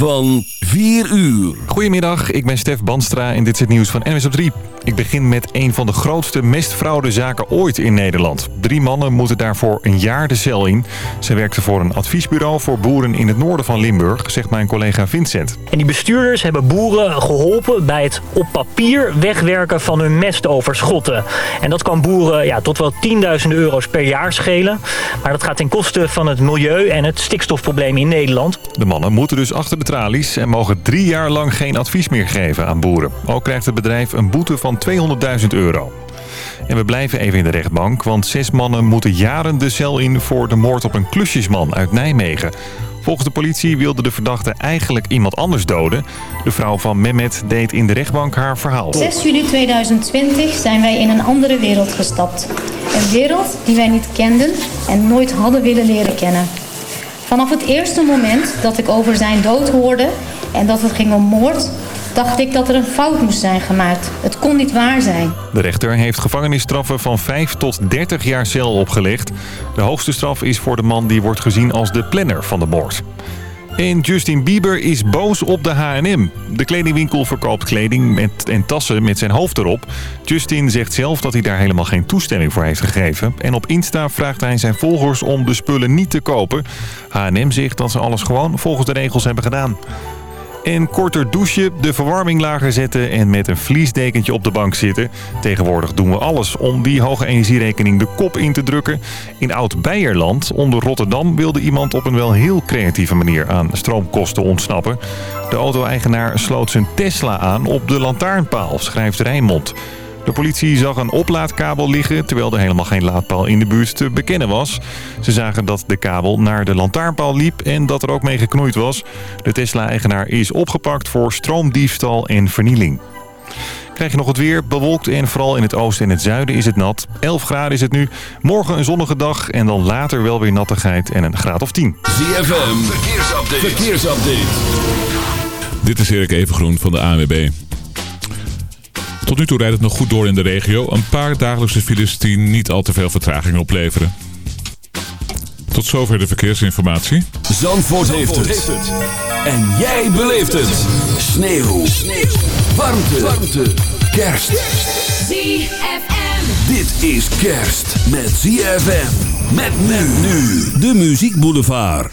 van 4 uur. Goedemiddag, ik ben Stef Banstra en dit is het nieuws van NWS op 3. Ik begin met een van de grootste mestfraudezaken ooit in Nederland. Drie mannen moeten daarvoor een jaar de cel in. Ze werkten voor een adviesbureau voor boeren in het noorden van Limburg, zegt mijn collega Vincent. En die bestuurders hebben boeren geholpen bij het op papier wegwerken van hun mestoverschotten. En dat kan boeren ja, tot wel tienduizenden euro's per jaar schelen. Maar dat gaat ten koste van het milieu en het stikstofprobleem in Nederland. De mannen moeten dus achter de en mogen drie jaar lang geen advies meer geven aan boeren. Ook krijgt het bedrijf een boete van 200.000 euro. En we blijven even in de rechtbank, want zes mannen moeten jaren de cel in voor de moord op een klusjesman uit Nijmegen. Volgens de politie wilde de verdachte eigenlijk iemand anders doden. De vrouw van Mehmet deed in de rechtbank haar verhaal. 6 juli 2020 zijn wij in een andere wereld gestapt. Een wereld die wij niet kenden en nooit hadden willen leren kennen. Vanaf het eerste moment dat ik over zijn dood hoorde en dat het ging om moord, dacht ik dat er een fout moest zijn gemaakt. Het kon niet waar zijn. De rechter heeft gevangenisstraffen van 5 tot 30 jaar cel opgelegd. De hoogste straf is voor de man die wordt gezien als de planner van de moord. En Justin Bieber is boos op de H&M. De kledingwinkel verkoopt kleding met, en tassen met zijn hoofd erop. Justin zegt zelf dat hij daar helemaal geen toestemming voor heeft gegeven. En op Insta vraagt hij zijn volgers om de spullen niet te kopen. H&M zegt dat ze alles gewoon volgens de regels hebben gedaan. En korter douchen, de verwarming lager zetten en met een vliesdekentje op de bank zitten. Tegenwoordig doen we alles om die hoge energierekening de kop in te drukken. In Oud-Beierland, onder Rotterdam, wilde iemand op een wel heel creatieve manier aan stroomkosten ontsnappen. De auto-eigenaar sloot zijn Tesla aan op de lantaarnpaal, schrijft Rijnmond. De politie zag een oplaadkabel liggen, terwijl er helemaal geen laadpaal in de buurt te bekennen was. Ze zagen dat de kabel naar de lantaarnpaal liep en dat er ook mee geknoeid was. De Tesla-eigenaar is opgepakt voor stroomdiefstal en vernieling. Krijg je nog het weer, bewolkt en vooral in het oosten en het zuiden is het nat. 11 graden is het nu, morgen een zonnige dag en dan later wel weer nattigheid en een graad of 10. ZFM, verkeersupdate. verkeersupdate. Dit is Erik Evengroen van de ANWB. Tot nu toe rijdt het nog goed door in de regio. Een paar dagelijkse files die niet al te veel vertraging opleveren. Tot zover de verkeersinformatie. Zandvoort, heeft, het. En jij beleeft het. Sneeuw. Sneeuw. Warmte. Warmte. Kerst. ZFM. Dit is kerst met ZFM. Met men nu. De Muziek Boulevard.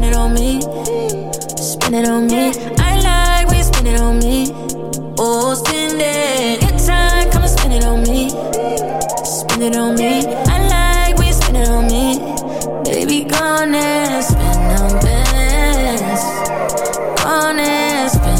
Spend it on me. Spend it on me. I like when you spend it on me. Oh, spend it. Good time, come and spend it on me. Spend it on me. I like when you spend it on me. Baby, gone and spend on bands. Gone and spend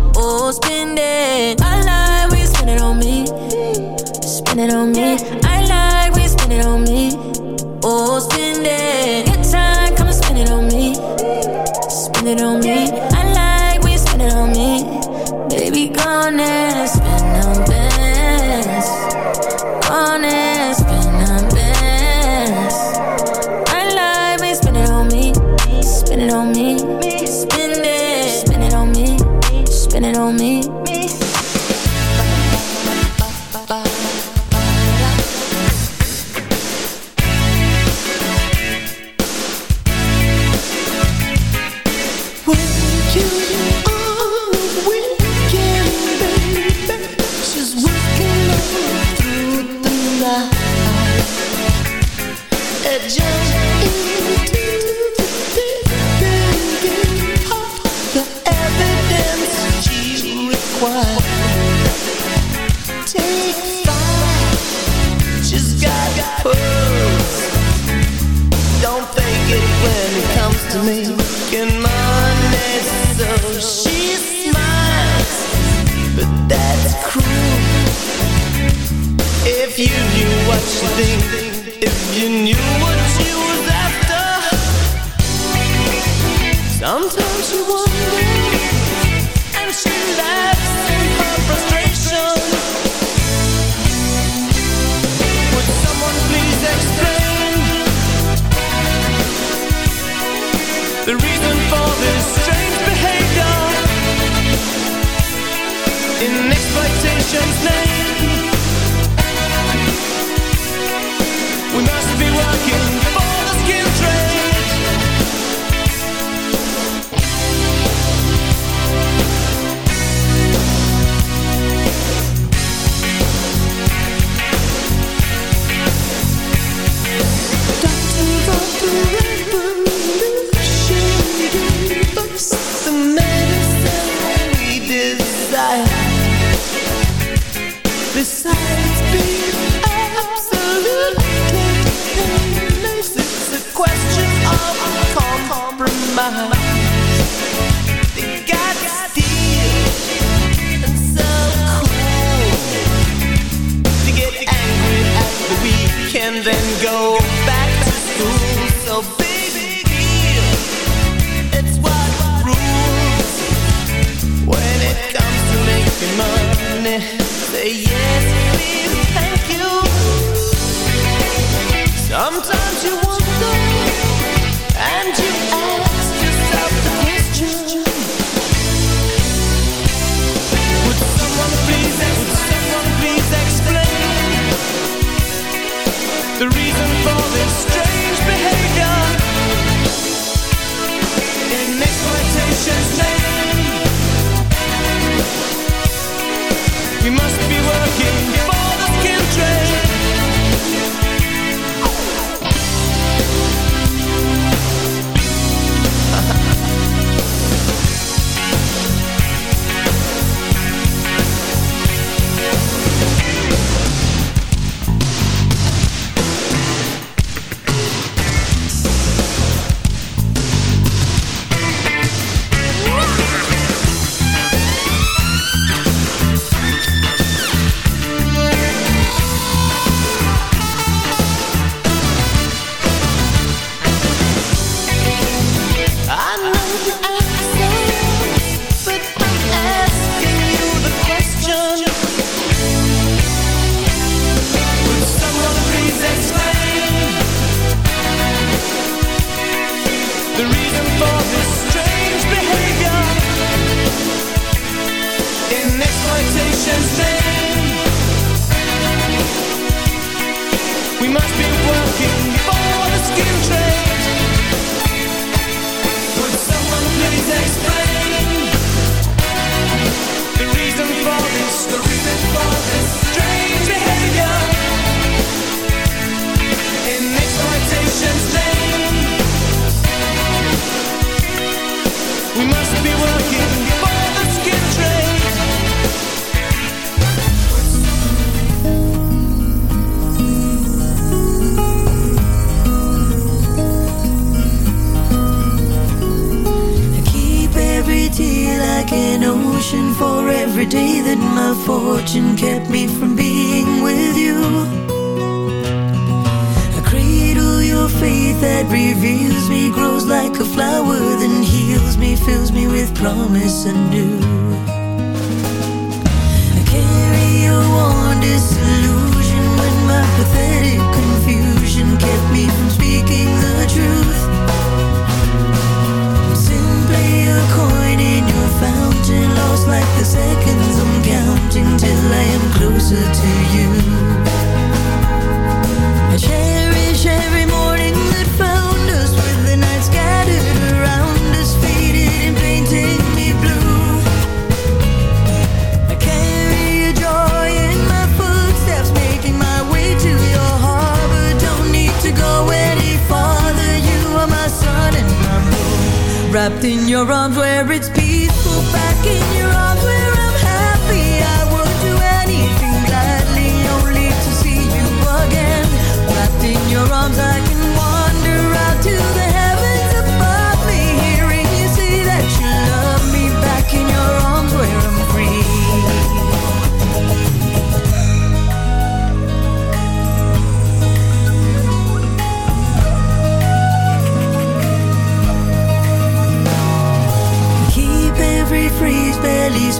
Oh, spend it. I like you spend it on me. Spend it on me. I like you spend it on me. Oh, spend it. Good time, come and spend it on me. Spend it on me. I like you spend it on me. Baby, gone and And then go back to school. So big deal, it's what rules. When it comes to making money, say yes, please, thank you. Sometimes you wonder, and you ask yourself the question. this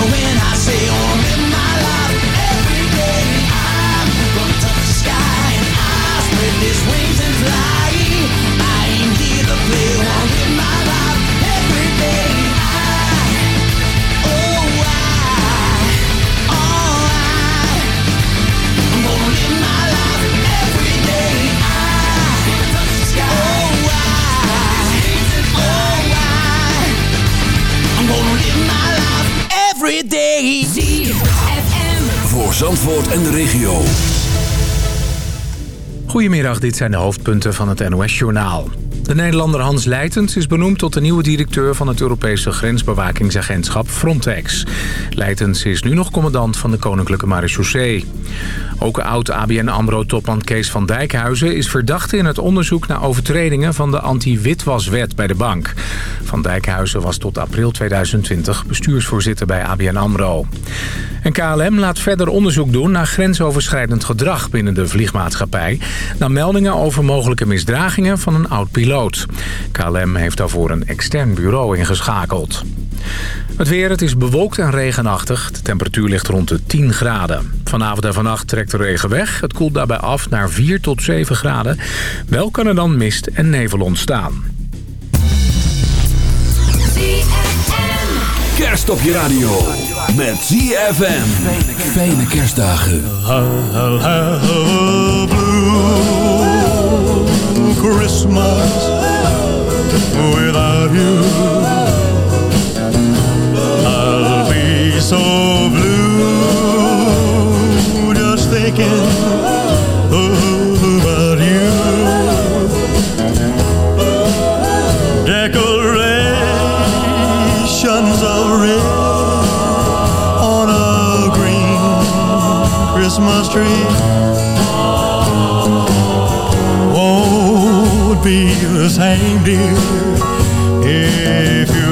When I say, oh, "Gonna Zandvoort en de regio. Goedemiddag, dit zijn de hoofdpunten van het NOS-journaal. De Nederlander Hans Leitens is benoemd tot de nieuwe directeur van het Europese grensbewakingsagentschap Frontex. Leitens is nu nog commandant van de Koninklijke Marechaussee. Ook oud-ABN AMRO-topman Kees van Dijkhuizen is verdachte in het onderzoek naar overtredingen van de anti-witwaswet bij de bank. Van Dijkhuizen was tot april 2020 bestuursvoorzitter bij ABN AMRO. En KLM laat verder onderzoek doen naar grensoverschrijdend gedrag binnen de vliegmaatschappij... na meldingen over mogelijke misdragingen van een oud-piloot. KLM heeft daarvoor een extern bureau ingeschakeld. Het weer, het is bewolkt en regenachtig. De temperatuur ligt rond de 10 graden. Vanavond en vannacht trekt de regen weg. Het koelt daarbij af naar 4 tot 7 graden. Wel kan er dan mist en nevel ontstaan. Kerst op je radio. Met ZFM. Fijne kerstdagen. Christmas without you. I'll be so blue just thinking about you. Decorations of red on a green Christmas tree. The same, dear, if you're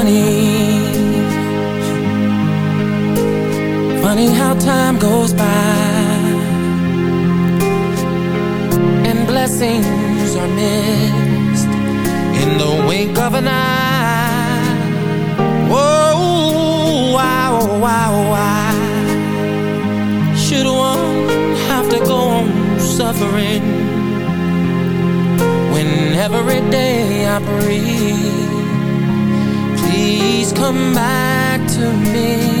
Funny, funny how time goes by and blessings are missed in the wink of an eye. Whoa, wow, wow, wow. Should one have to go on suffering? when every day I breathe. Please come back to me.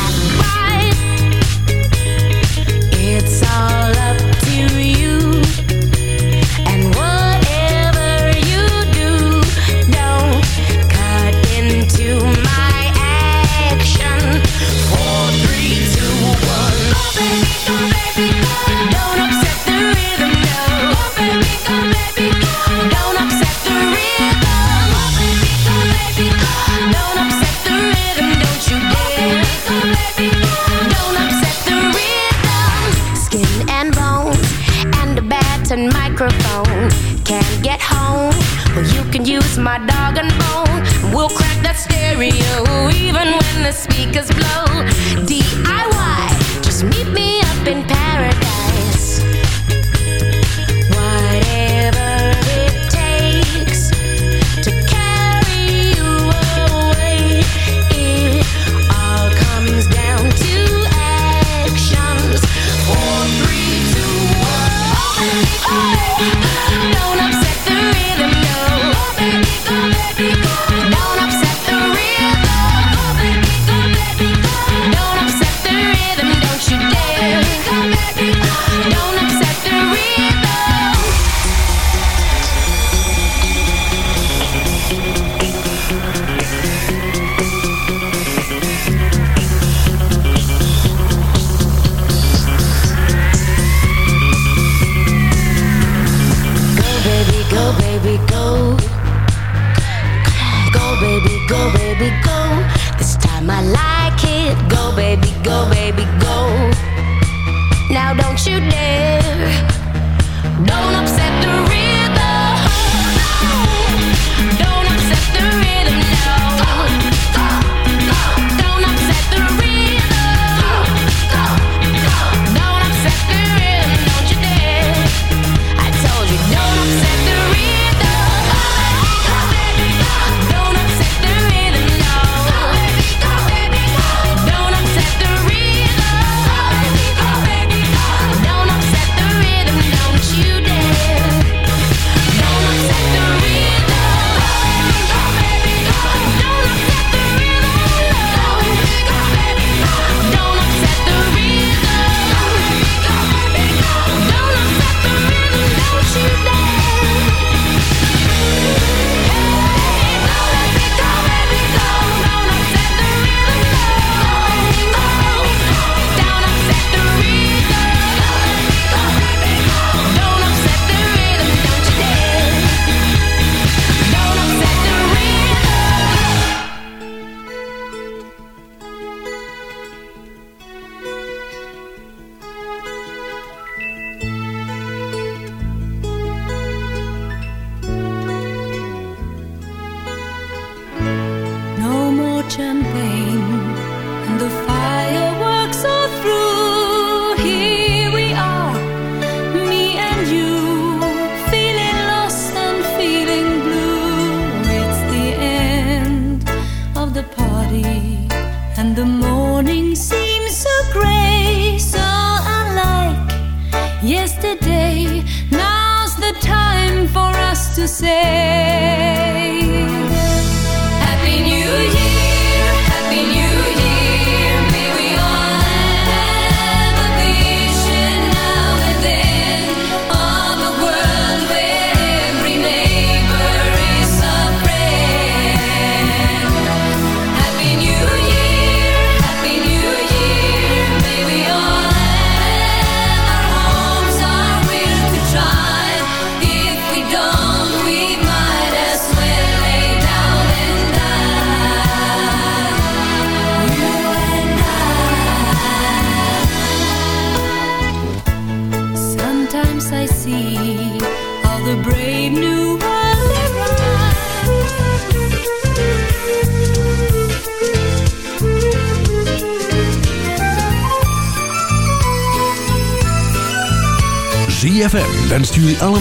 speakers blow. D I